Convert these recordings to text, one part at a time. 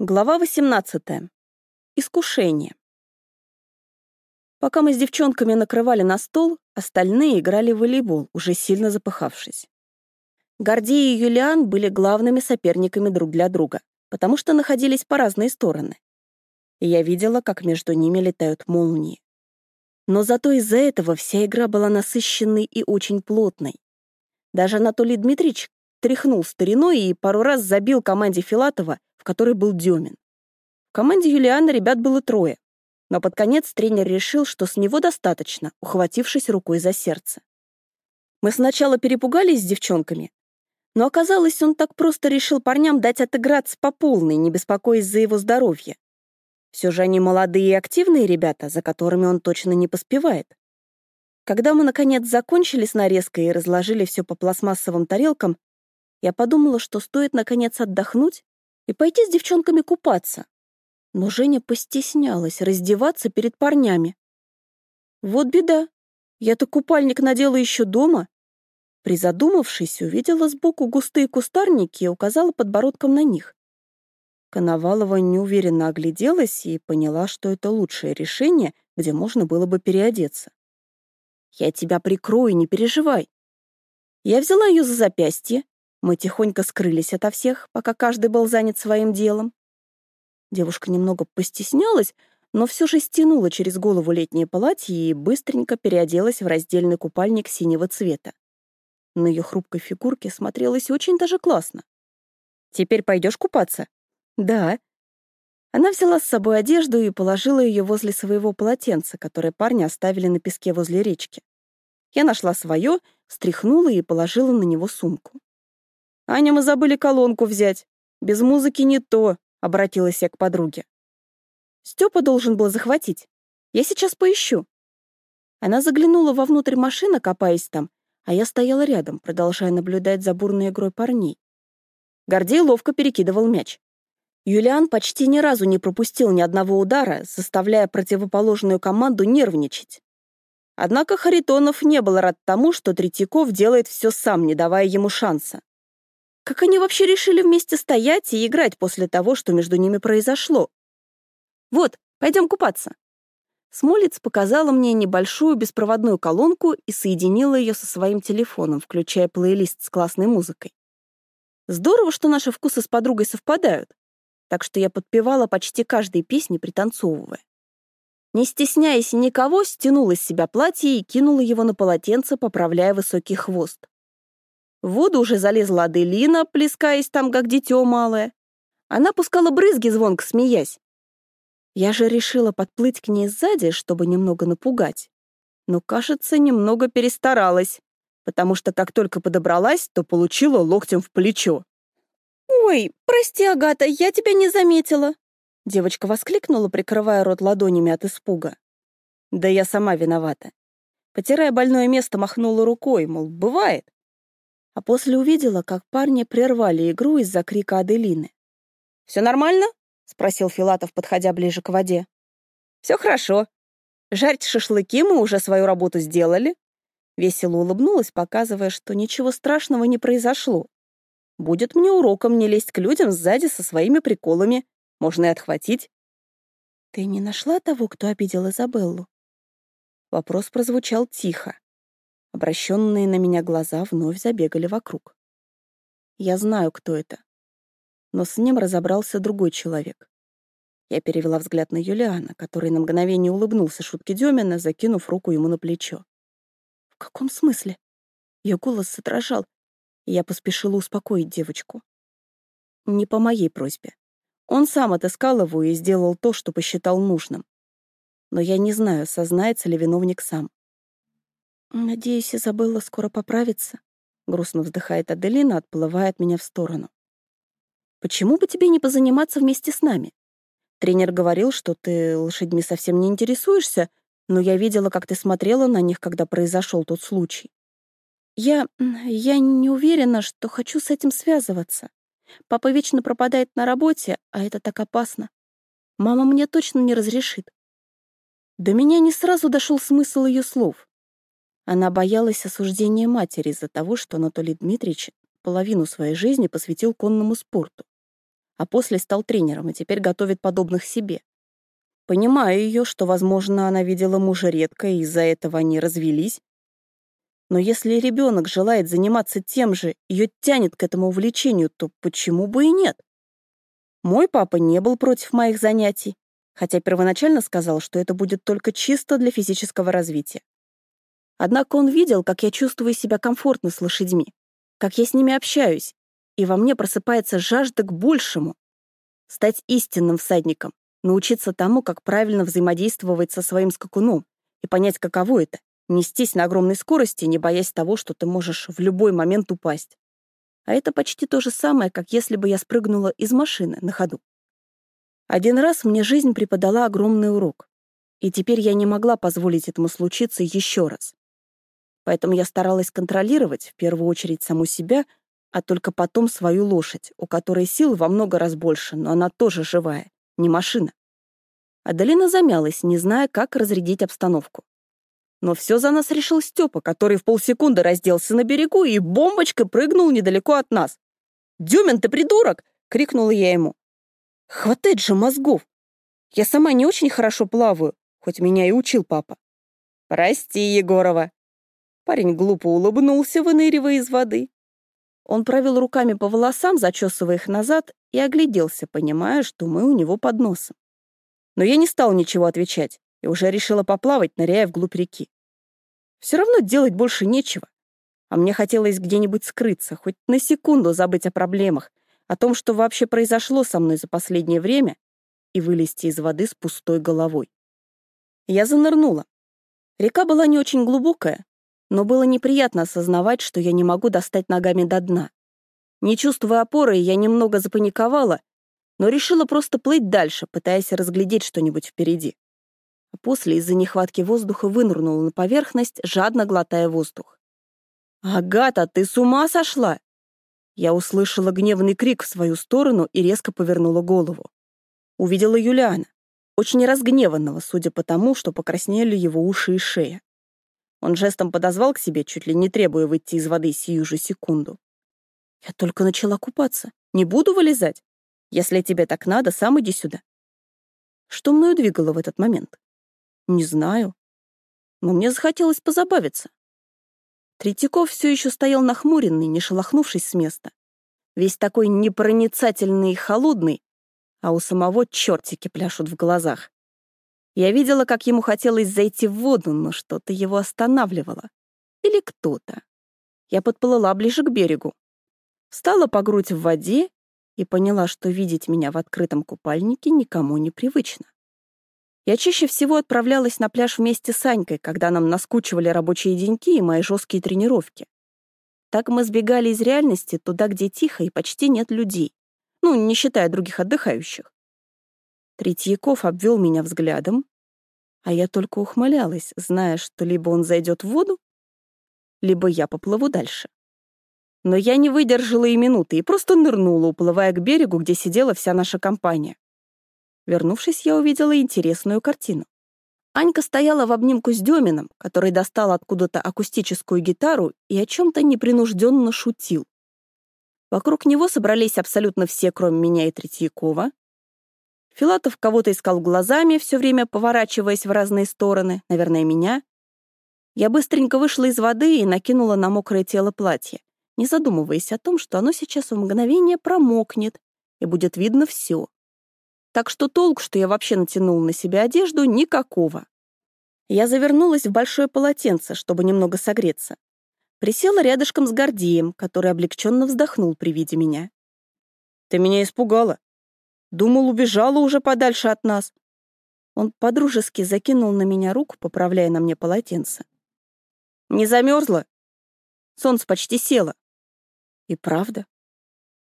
Глава 18. Искушение. Пока мы с девчонками накрывали на стол, остальные играли в волейбол, уже сильно запыхавшись. Гордей и Юлиан были главными соперниками друг для друга, потому что находились по разные стороны. И я видела, как между ними летают молнии. Но зато из-за этого вся игра была насыщенной и очень плотной. Даже Анатолий Дмитриевич тряхнул стариной и пару раз забил команде Филатова которой был Демин. В команде Юлиана ребят было трое, но под конец тренер решил, что с него достаточно, ухватившись рукой за сердце. Мы сначала перепугались с девчонками, но оказалось, он так просто решил парням дать отыграться по полной, не беспокоясь за его здоровье. Все же они молодые и активные ребята, за которыми он точно не поспевает. Когда мы, наконец, закончили с нарезкой и разложили все по пластмассовым тарелкам, я подумала, что стоит, наконец, отдохнуть и пойти с девчонками купаться. Но Женя постеснялась раздеваться перед парнями. Вот беда. Я-то купальник надела еще дома. Призадумавшись, увидела сбоку густые кустарники и указала подбородком на них. Коновалова неуверенно огляделась и поняла, что это лучшее решение, где можно было бы переодеться. «Я тебя прикрою, не переживай». Я взяла ее за запястье мы тихонько скрылись ото всех, пока каждый был занят своим делом. Девушка немного постеснялась, но все же стянула через голову летнее платье и быстренько переоделась в раздельный купальник синего цвета. На ее хрупкой фигурке смотрелось очень даже классно. «Теперь пойдешь купаться?» «Да». Она взяла с собой одежду и положила ее возле своего полотенца, которое парни оставили на песке возле речки. Я нашла свое, встряхнула и положила на него сумку. «Аня, мы забыли колонку взять. Без музыки не то», — обратилась я к подруге. Степа должен был захватить. Я сейчас поищу». Она заглянула вовнутрь машины, копаясь там, а я стояла рядом, продолжая наблюдать за бурной игрой парней. Гордей ловко перекидывал мяч. Юлиан почти ни разу не пропустил ни одного удара, заставляя противоположную команду нервничать. Однако Харитонов не был рад тому, что Третьяков делает все сам, не давая ему шанса. Как они вообще решили вместе стоять и играть после того, что между ними произошло? Вот, пойдем купаться. Смолец показала мне небольшую беспроводную колонку и соединила ее со своим телефоном, включая плейлист с классной музыкой. Здорово, что наши вкусы с подругой совпадают, так что я подпевала почти каждой песне, пританцовывая. Не стесняясь никого, стянула с себя платье и кинула его на полотенце, поправляя высокий хвост. В воду уже залезла Аделина, плескаясь там, как дитё малое. Она пускала брызги, звонко смеясь. Я же решила подплыть к ней сзади, чтобы немного напугать. Но, кажется, немного перестаралась, потому что как только подобралась, то получила локтем в плечо. «Ой, прости, Агата, я тебя не заметила!» Девочка воскликнула, прикрывая рот ладонями от испуга. Да я сама виновата. Потирая больное место, махнула рукой, мол, бывает а после увидела, как парни прервали игру из-за крика Аделины. «Все нормально?» — спросил Филатов, подходя ближе к воде. «Все хорошо. Жарить шашлыки мы уже свою работу сделали». Весело улыбнулась, показывая, что ничего страшного не произошло. «Будет мне уроком не лезть к людям сзади со своими приколами. Можно и отхватить». «Ты не нашла того, кто обидел Изабеллу?» Вопрос прозвучал тихо. Обращенные на меня глаза вновь забегали вокруг. Я знаю, кто это. Но с ним разобрался другой человек. Я перевела взгляд на Юлиана, который на мгновение улыбнулся шутке Демина, закинув руку ему на плечо. «В каком смысле?» Ее голос задрожал, и я поспешила успокоить девочку. Не по моей просьбе. Он сам отыскал его и сделал то, что посчитал нужным. Но я не знаю, сознается ли виновник сам. «Надеюсь, Изабелла скоро поправится», — грустно вздыхает Аделина, отплывая от меня в сторону. «Почему бы тебе не позаниматься вместе с нами? Тренер говорил, что ты лошадьми совсем не интересуешься, но я видела, как ты смотрела на них, когда произошел тот случай. Я... я не уверена, что хочу с этим связываться. Папа вечно пропадает на работе, а это так опасно. Мама мне точно не разрешит. До меня не сразу дошел смысл ее слов. Она боялась осуждения матери из-за того, что Анатолий Дмитриевич половину своей жизни посвятил конному спорту. а после стал тренером и теперь готовит подобных себе. Понимаю ее, что, возможно, она видела мужа редко, и из-за этого они развелись. Но если ребенок желает заниматься тем же, ее тянет к этому увлечению, то почему бы и нет? Мой папа не был против моих занятий, хотя первоначально сказал, что это будет только чисто для физического развития. Однако он видел, как я чувствую себя комфортно с лошадьми, как я с ними общаюсь, и во мне просыпается жажда к большему. Стать истинным всадником, научиться тому, как правильно взаимодействовать со своим скакуном и понять, каково это — нестись на огромной скорости, не боясь того, что ты можешь в любой момент упасть. А это почти то же самое, как если бы я спрыгнула из машины на ходу. Один раз мне жизнь преподала огромный урок, и теперь я не могла позволить этому случиться еще раз. Поэтому я старалась контролировать, в первую очередь, саму себя, а только потом свою лошадь, у которой сил во много раз больше, но она тоже живая, не машина. Адалина замялась, не зная, как разрядить обстановку. Но все за нас решил Степа, который в полсекунды разделся на берегу и бомбочкой прыгнул недалеко от нас. «Дюмин, ты придурок!» — крикнула я ему. «Хватает же мозгов! Я сама не очень хорошо плаваю, хоть меня и учил папа». «Прости, Егорова!» Парень глупо улыбнулся, выныривая из воды. Он провел руками по волосам, зачесывая их назад, и огляделся, понимая, что мы у него под носом. Но я не стал ничего отвечать и уже решила поплавать, ныряя вглубь реки. Все равно делать больше нечего. А мне хотелось где-нибудь скрыться, хоть на секунду забыть о проблемах, о том, что вообще произошло со мной за последнее время, и вылезти из воды с пустой головой. Я занырнула. Река была не очень глубокая, но было неприятно осознавать, что я не могу достать ногами до дна. Не чувствуя опоры, я немного запаниковала, но решила просто плыть дальше, пытаясь разглядеть что-нибудь впереди. А после из-за нехватки воздуха вынырнула на поверхность, жадно глотая воздух. «Агата, ты с ума сошла?» Я услышала гневный крик в свою сторону и резко повернула голову. Увидела Юлиана, очень разгневанного, судя по тому, что покраснели его уши и шея. Он жестом подозвал к себе, чуть ли не требуя выйти из воды сию же секунду. «Я только начала купаться. Не буду вылезать. Если тебе так надо, сам иди сюда». Что мною двигало в этот момент? Не знаю. Но мне захотелось позабавиться. Третьяков все еще стоял нахмуренный, не шелохнувшись с места. Весь такой непроницательный и холодный, а у самого чертики пляшут в глазах. Я видела, как ему хотелось зайти в воду, но что-то его останавливало. Или кто-то. Я подплыла ближе к берегу. Встала по грудь в воде и поняла, что видеть меня в открытом купальнике никому не привычно. Я чаще всего отправлялась на пляж вместе с Анькой, когда нам наскучивали рабочие деньки и мои жесткие тренировки. Так мы сбегали из реальности туда, где тихо и почти нет людей. Ну, не считая других отдыхающих. Третьяков обвел меня взглядом, а я только ухмылялась, зная, что либо он зайдет в воду, либо я поплыву дальше. Но я не выдержала и минуты и просто нырнула, уплывая к берегу, где сидела вся наша компания. Вернувшись, я увидела интересную картину. Анька стояла в обнимку с Демином, который достал откуда-то акустическую гитару и о чем-то непринужденно шутил. Вокруг него собрались абсолютно все, кроме меня и Третьякова, Филатов кого-то искал глазами, все время поворачиваясь в разные стороны, наверное, меня. Я быстренько вышла из воды и накинула на мокрое тело платье, не задумываясь о том, что оно сейчас в мгновение промокнет, и будет видно все. Так что толк, что я вообще натянула на себя одежду, никакого. Я завернулась в большое полотенце, чтобы немного согреться. Присела рядышком с Гордеем, который облегченно вздохнул при виде меня. «Ты меня испугала», Думал, убежала уже подальше от нас. Он подружески закинул на меня руку, поправляя на мне полотенце. Не замерзла? Солнце почти село. И правда.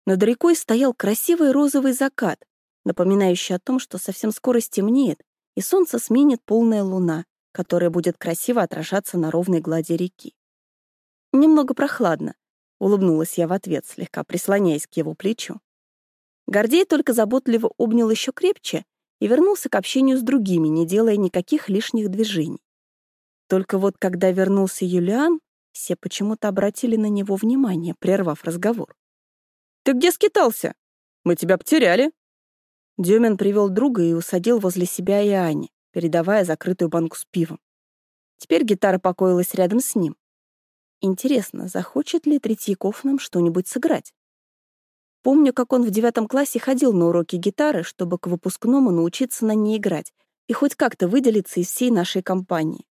Над рекой стоял красивый розовый закат, напоминающий о том, что совсем скоро стемнеет, и солнце сменит полная луна, которая будет красиво отражаться на ровной глади реки. Немного прохладно, улыбнулась я в ответ, слегка прислоняясь к его плечу. Гордей только заботливо обнял еще крепче и вернулся к общению с другими, не делая никаких лишних движений. Только вот когда вернулся Юлиан, все почему-то обратили на него внимание, прервав разговор. «Ты где скитался? Мы тебя потеряли». Демин привел друга и усадил возле себя и Ани, передавая закрытую банку с пивом. Теперь гитара покоилась рядом с ним. Интересно, захочет ли Третьяков нам что-нибудь сыграть? Помню, как он в девятом классе ходил на уроки гитары, чтобы к выпускному научиться на ней играть и хоть как-то выделиться из всей нашей компании.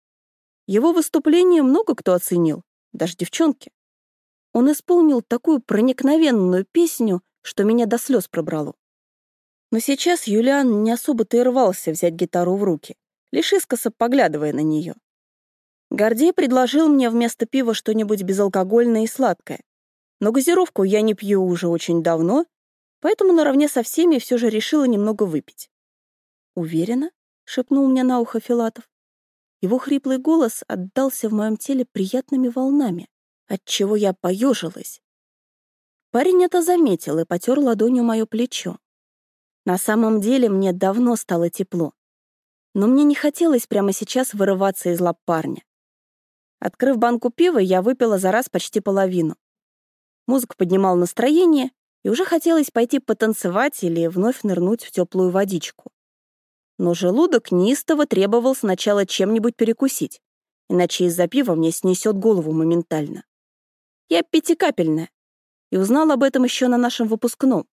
Его выступление много кто оценил, даже девчонки. Он исполнил такую проникновенную песню, что меня до слез пробрало. Но сейчас Юлиан не особо-то и рвался взять гитару в руки, лишь искоса поглядывая на нее. Гордей предложил мне вместо пива что-нибудь безалкогольное и сладкое. Но газировку я не пью уже очень давно, поэтому наравне со всеми все же решила немного выпить. «Уверена?» — шепнул мне на ухо Филатов. Его хриплый голос отдался в моем теле приятными волнами, отчего я поежилась. Парень это заметил и потер ладонью мое плечо. На самом деле мне давно стало тепло, но мне не хотелось прямо сейчас вырываться из лап парня. Открыв банку пива, я выпила за раз почти половину. Музыка поднимала настроение, и уже хотелось пойти потанцевать или вновь нырнуть в теплую водичку. Но желудок неистово требовал сначала чем-нибудь перекусить, иначе из-за пива мне снесет голову моментально. Я пятикапельная, и узнал об этом еще на нашем выпускном,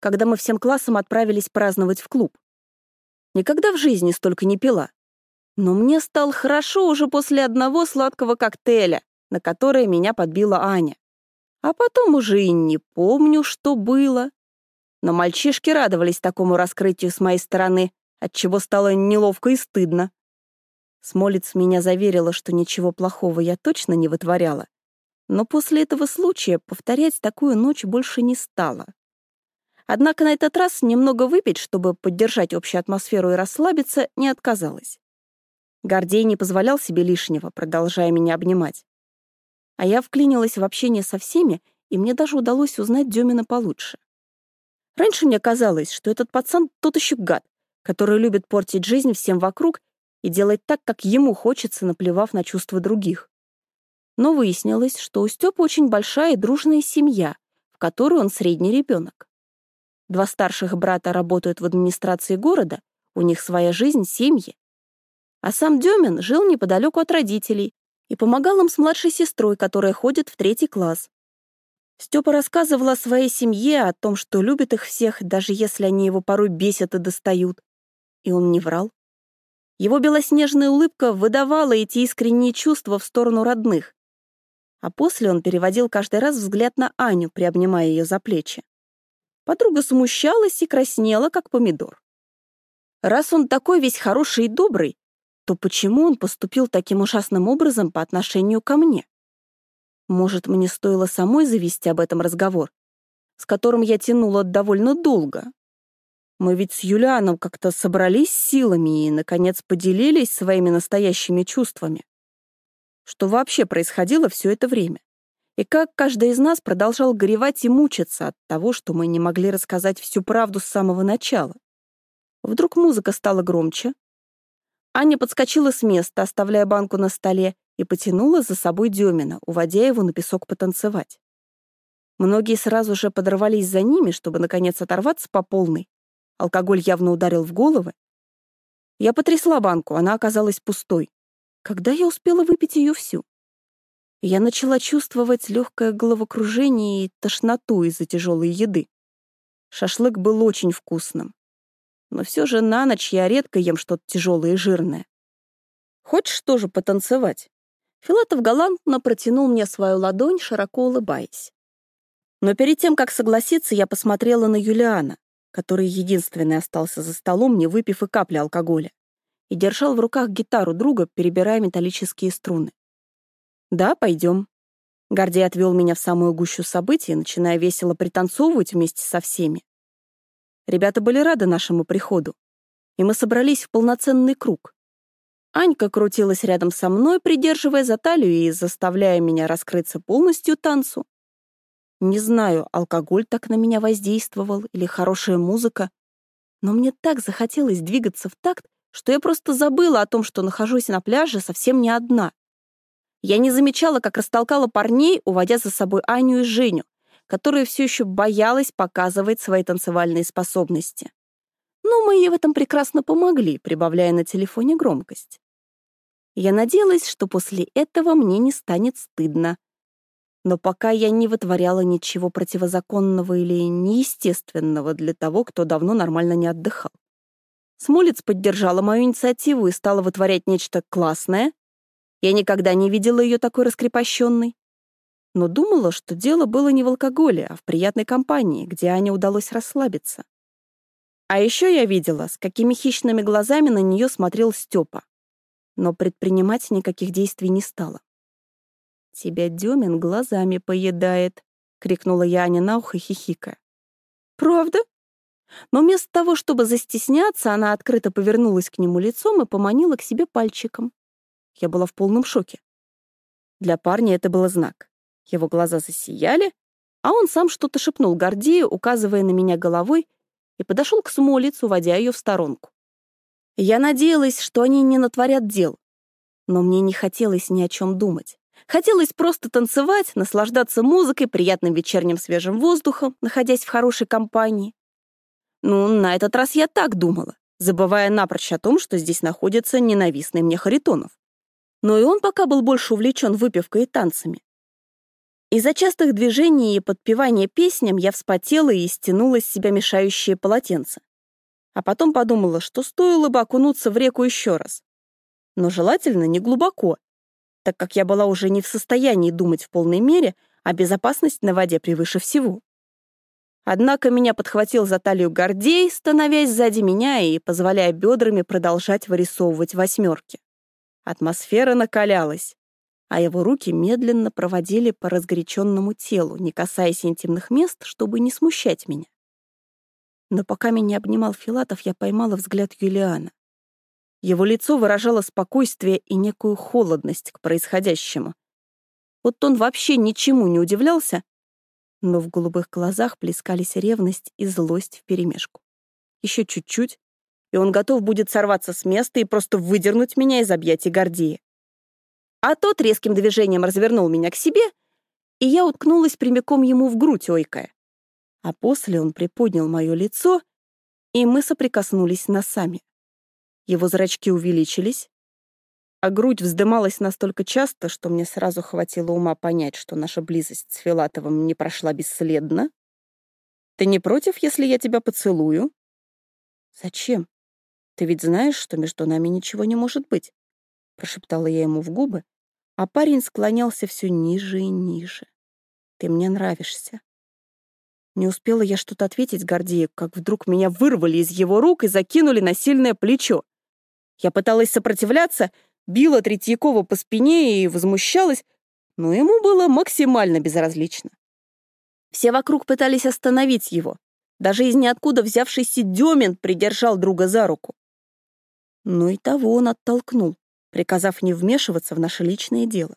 когда мы всем классом отправились праздновать в клуб. Никогда в жизни столько не пила, но мне стало хорошо уже после одного сладкого коктейля, на который меня подбила Аня. А потом уже и не помню, что было. Но мальчишки радовались такому раскрытию с моей стороны, отчего стало неловко и стыдно. Смолец меня заверила, что ничего плохого я точно не вытворяла. Но после этого случая повторять такую ночь больше не стала. Однако на этот раз немного выпить, чтобы поддержать общую атмосферу и расслабиться, не отказалась. Гордей не позволял себе лишнего, продолжая меня обнимать. А я вклинилась в общение со всеми, и мне даже удалось узнать Демина получше. Раньше мне казалось, что этот пацан тот еще гад, который любит портить жизнь всем вокруг и делать так, как ему хочется, наплевав на чувства других. Но выяснилось, что у Степа очень большая и дружная семья, в которой он средний ребенок. Два старших брата работают в администрации города, у них своя жизнь, семьи, а сам Демин жил неподалеку от родителей и помогал им с младшей сестрой, которая ходит в третий класс. Степа рассказывал о своей семье, о том, что любит их всех, даже если они его порой бесят и достают. И он не врал. Его белоснежная улыбка выдавала эти искренние чувства в сторону родных. А после он переводил каждый раз взгляд на Аню, приобнимая ее за плечи. Подруга смущалась и краснела, как помидор. Раз он такой весь хороший и добрый, то почему он поступил таким ужасным образом по отношению ко мне? Может, мне стоило самой завести об этом разговор, с которым я тянула довольно долго? Мы ведь с Юлианом как-то собрались силами и, наконец, поделились своими настоящими чувствами. Что вообще происходило все это время? И как каждый из нас продолжал горевать и мучиться от того, что мы не могли рассказать всю правду с самого начала? Вдруг музыка стала громче, Аня подскочила с места, оставляя банку на столе, и потянула за собой Демина, уводя его на песок потанцевать. Многие сразу же подорвались за ними, чтобы, наконец, оторваться по полной. Алкоголь явно ударил в головы. Я потрясла банку, она оказалась пустой. Когда я успела выпить ее всю? Я начала чувствовать легкое головокружение и тошноту из-за тяжелой еды. Шашлык был очень вкусным но все же на ночь я редко ем что-то тяжелое и жирное. Хочешь тоже потанцевать? Филатов галантно протянул мне свою ладонь, широко улыбаясь. Но перед тем, как согласиться, я посмотрела на Юлиана, который единственный остался за столом, не выпив и капли алкоголя, и держал в руках гитару друга, перебирая металлические струны. «Да, пойдем». Гордей отвел меня в самую гущу событий, начиная весело пританцовывать вместе со всеми. Ребята были рады нашему приходу, и мы собрались в полноценный круг. Анька крутилась рядом со мной, придерживая за талию и заставляя меня раскрыться полностью танцу. Не знаю, алкоголь так на меня воздействовал или хорошая музыка, но мне так захотелось двигаться в такт, что я просто забыла о том, что нахожусь на пляже совсем не одна. Я не замечала, как растолкала парней, уводя за собой Аню и Женю, которая все еще боялась показывать свои танцевальные способности. Но мы ей в этом прекрасно помогли, прибавляя на телефоне громкость. Я надеялась, что после этого мне не станет стыдно. Но пока я не вытворяла ничего противозаконного или неестественного для того, кто давно нормально не отдыхал. Смолец поддержала мою инициативу и стала вытворять нечто классное. Я никогда не видела ее такой раскрепощенной. Но думала, что дело было не в алкоголе, а в приятной компании, где Ане удалось расслабиться. А еще я видела, с какими хищными глазами на нее смотрел Степа. Но предпринимать никаких действий не стала. «Тебя Демин глазами поедает», — крикнула я Ане на ухо, хихикая. «Правда?» Но вместо того, чтобы застесняться, она открыто повернулась к нему лицом и поманила к себе пальчиком. Я была в полном шоке. Для парня это был знак. Его глаза засияли, а он сам что-то шепнул Гордею, указывая на меня головой, и подошел к Смолицу, водя ее в сторонку. Я надеялась, что они не натворят дел, но мне не хотелось ни о чем думать. Хотелось просто танцевать, наслаждаться музыкой, приятным вечерним свежим воздухом, находясь в хорошей компании. Ну, на этот раз я так думала, забывая напрочь о том, что здесь находится ненавистный мне Харитонов. Но и он пока был больше увлечен выпивкой и танцами. Из-за частых движений и подпевания песням я вспотела и стянула с себя мешающее полотенце. А потом подумала, что стоило бы окунуться в реку еще раз. Но желательно не глубоко, так как я была уже не в состоянии думать в полной мере, а безопасность на воде превыше всего. Однако меня подхватил за талию Гордей, становясь сзади меня и позволяя бедрами продолжать вырисовывать восьмерки. Атмосфера накалялась, а его руки медленно проводили по разгоряченному телу, не касаясь интимных мест, чтобы не смущать меня. Но пока меня обнимал Филатов, я поймала взгляд Юлиана. Его лицо выражало спокойствие и некую холодность к происходящему. Вот он вообще ничему не удивлялся, но в голубых глазах плескались ревность и злость вперемешку. Еще чуть-чуть, и он готов будет сорваться с места и просто выдернуть меня из объятий Гордея. А тот резким движением развернул меня к себе, и я уткнулась прямиком ему в грудь, ойкая. А после он приподнял мое лицо, и мы соприкоснулись носами. Его зрачки увеличились, а грудь вздымалась настолько часто, что мне сразу хватило ума понять, что наша близость с Филатовым не прошла бесследно. «Ты не против, если я тебя поцелую?» «Зачем? Ты ведь знаешь, что между нами ничего не может быть», — прошептала я ему в губы, а парень склонялся все ниже и ниже. «Ты мне нравишься». Не успела я что-то ответить Гордею, как вдруг меня вырвали из его рук и закинули на сильное плечо. Я пыталась сопротивляться, била Третьякова по спине и возмущалась, но ему было максимально безразлично. Все вокруг пытались остановить его. Даже из ниоткуда взявшийся Демин придержал друга за руку. Но и того он оттолкнул, приказав не вмешиваться в наше личное дело.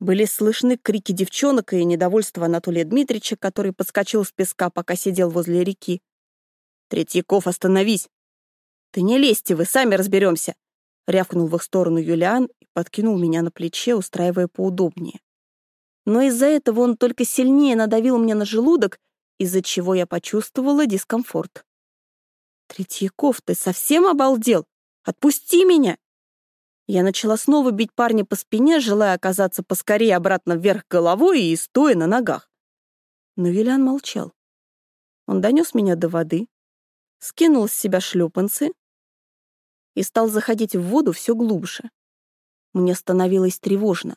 Были слышны крики девчонок и недовольство Анатолия Дмитриевича, который подскочил с песка, пока сидел возле реки. «Третьяков, остановись!» «Ты не лезьте, вы сами разберемся!» Рявкнул в их сторону Юлиан и подкинул меня на плече, устраивая поудобнее. Но из-за этого он только сильнее надавил мне на желудок, из-за чего я почувствовала дискомфорт. «Третьяков, ты совсем обалдел? Отпусти меня!» Я начала снова бить парня по спине, желая оказаться поскорее обратно вверх головой и стоя на ногах. Но Юлиан молчал. Он донес меня до воды, скинул с себя шлепанцы, и стал заходить в воду все глубже. Мне становилось тревожно.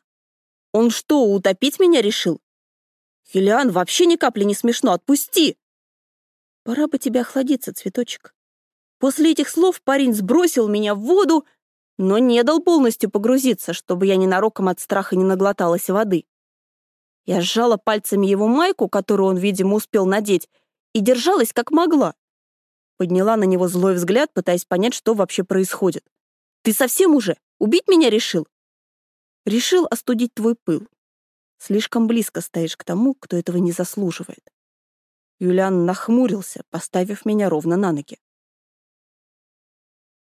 Он что, утопить меня решил? Филиан, вообще ни капли не смешно, отпусти! Пора бы тебе охладиться, цветочек. После этих слов парень сбросил меня в воду, но не дал полностью погрузиться, чтобы я ненароком от страха не наглоталась воды. Я сжала пальцами его майку, которую он, видимо, успел надеть, и держалась как могла. Подняла на него злой взгляд, пытаясь понять, что вообще происходит. «Ты совсем уже? Убить меня решил?» «Решил остудить твой пыл. Слишком близко стоишь к тому, кто этого не заслуживает». Юлиан нахмурился, поставив меня ровно на ноги.